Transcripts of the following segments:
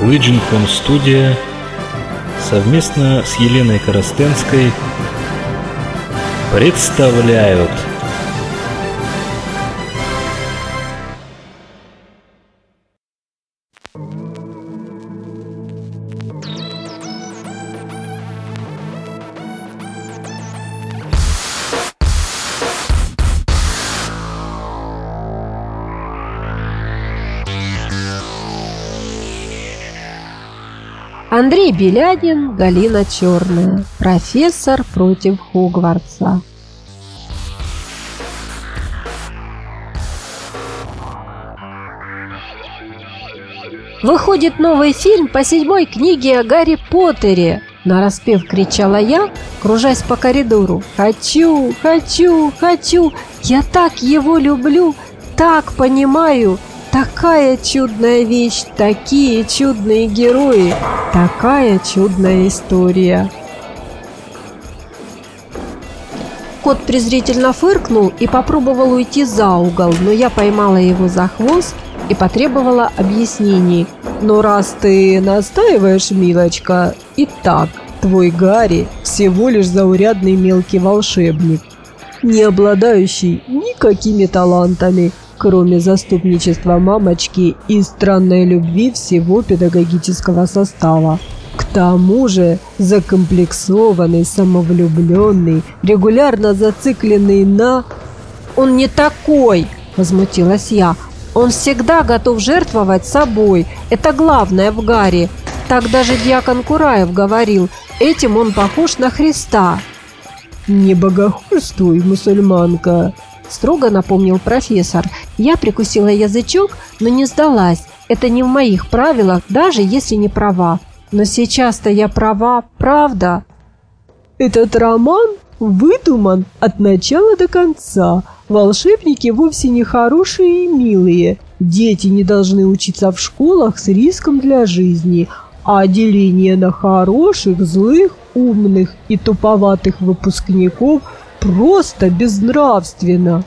Уиджинком студия совместно с Еленой Коростенской представляют Андрей Белянин, Галина Черная. Профессор против Хогвартса. Выходит новый фильм по седьмой книге о Гарри Поттере. Нараспев кричала я, кружась по коридору. «Хочу! Хочу! Хочу! Я так его люблю! Так понимаю! Такая чудная вещь, такие чудные герои, такая чудная история. Кот презрительно фыркнул и попробовал уйти за угол, но я поймала его за хвост и потребовала объяснений. «Но раз ты настаиваешь, милочка, и так, твой Гарри всего лишь заурядный мелкий волшебник, не обладающий никакими талантами, кроме заступничества мамочки и странной любви всего педагогического состава. К тому же закомплексованный, самовлюбленный, регулярно зацикленный на... «Он не такой!» – возмутилась я. «Он всегда готов жертвовать собой. Это главное в Гарри. Так даже дьякон Кураев говорил. Этим он похож на Христа». «Не богохульствуй, мусульманка!» Строго напомнил профессор. Я прикусила язычок, но не сдалась. Это не в моих правилах, даже если не права. Но сейчас-то я права, правда? Этот роман выдуман от начала до конца. Волшебники вовсе не хорошие и милые. Дети не должны учиться в школах с риском для жизни, а деление на хороших, злых, умных и туповатых выпускников – Просто безнравственно.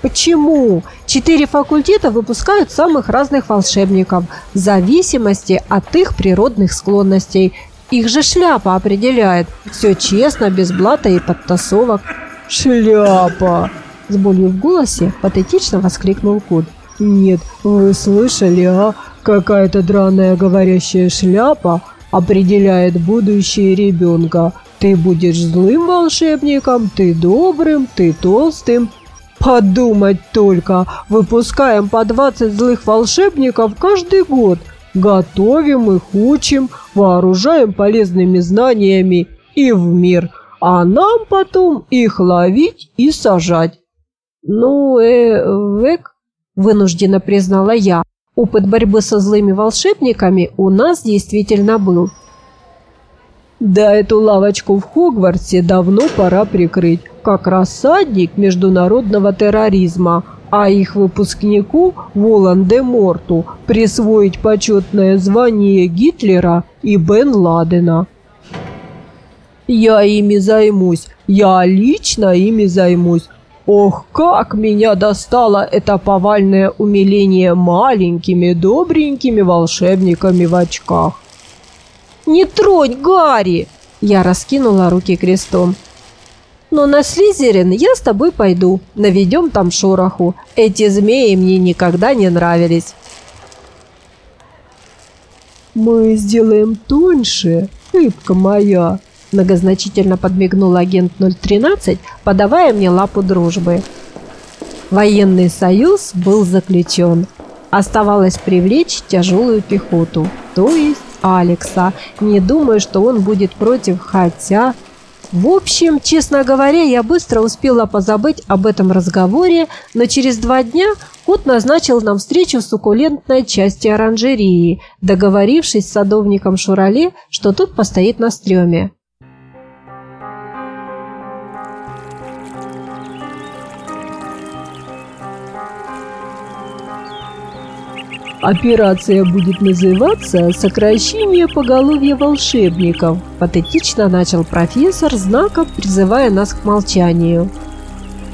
Почему? Четыре факультета выпускают самых разных волшебников в зависимости от их природных склонностей. Их же шляпа определяет. Все честно, без блата и подтасовок. «Шляпа!» С болью в голосе патетично воскликнул кот. «Нет, вы слышали, а? Какая-то драная говорящая шляпа определяет будущее ребенка. Ты будешь злым волшебником, ты добрым, ты толстым. Подумать только, выпускаем по 20 злых волшебников каждый год. Готовим их, учим, вооружаем полезными знаниями и в мир. А нам потом их ловить и сажать. Ну, э, век, вынуждена признала я. Опыт борьбы со злыми волшебниками у нас действительно был. Да эту лавочку в Хогвартсе давно пора прикрыть, как рассадник международного терроризма, а их выпускнику Волан-де-Морту присвоить почетное звание Гитлера и Бен Ладена. Я ими займусь, я лично ими займусь. Ох, как меня достало это повальное умиление маленькими добренькими волшебниками в очках. «Не тронь, Гарри!» Я раскинула руки крестом. «Но на Слизерин я с тобой пойду. Наведем там шороху. Эти змеи мне никогда не нравились». «Мы сделаем тоньше, рыбка моя», многозначительно подмигнул агент 013, подавая мне лапу дружбы. Военный союз был заключен. Оставалось привлечь тяжелую пехоту, то есть Алекса. Не думаю, что он будет против, хотя... В общем, честно говоря, я быстро успела позабыть об этом разговоре, но через два дня кот назначил нам встречу в суккулентной части оранжерии, договорившись с садовником Шурале, что тот постоит на стреме. Операция будет называться «Сокращение поголовья волшебников», патетично начал профессор, знаком призывая нас к молчанию.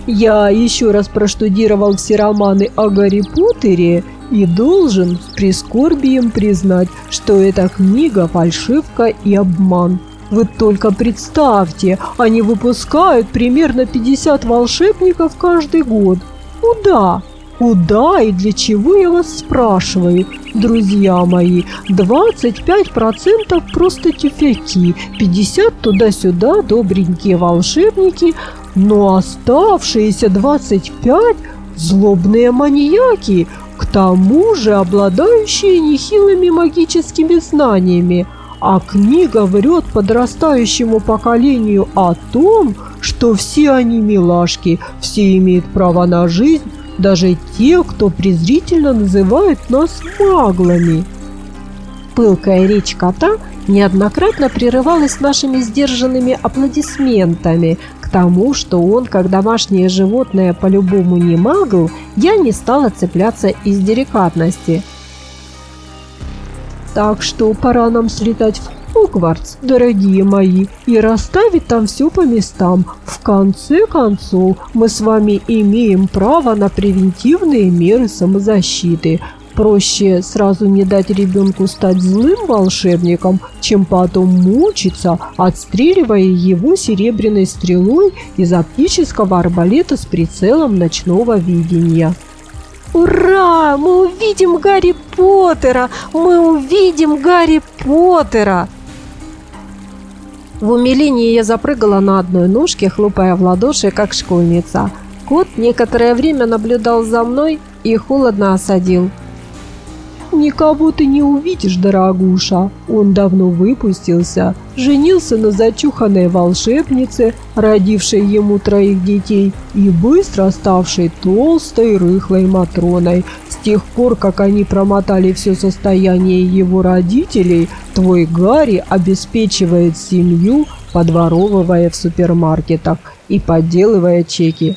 Я еще раз проштудировал все романы о Гарри Поттере И должен с прискорбием признать, что эта книга – фальшивка и обман. Вы только представьте, они выпускают примерно 50 волшебников каждый год. Куда? Куда и для чего, я вас спрашиваю? Друзья мои, 25% просто тюфяки, 50 туда-сюда добренькие волшебники, но оставшиеся 25 – злобные маньяки, к тому же обладающие нехилыми магическими знаниями. А книга врет подрастающему поколению о том, что все они милашки, все имеют право на жизнь, даже те, кто презрительно называет нас маглами. Пылкая речь кота неоднократно прерывалась нашими сдержанными аплодисментами. К тому, что он, как домашнее животное, по-любому не магл, я не стала цепляться из деликатности. Так что пора нам слетать в Хогвартс, дорогие мои, и расставить там все по местам. В конце концов, мы с вами имеем право на превентивные меры самозащиты. Проще сразу не дать ребенку стать злым волшебником, чем потом мучиться, отстреливая его серебряной стрелой из оптического арбалета с прицелом ночного видения. «Ура! Мы увидим Гарри Поттера! Мы увидим Гарри Поттера!» В умилении я запрыгала на одной ножке, хлопая в ладоши, как школьница. Кот некоторое время наблюдал за мной и холодно осадил. «Никого ты не увидишь, дорогуша. Он давно выпустился, женился на зачуханной волшебнице, родившей ему троих детей, и быстро ставшей толстой рыхлой Матроной. Тех пор, как они промотали все состояние его родителей, твой Гарри обеспечивает семью, подворовывая в супермаркетах и подделывая чеки.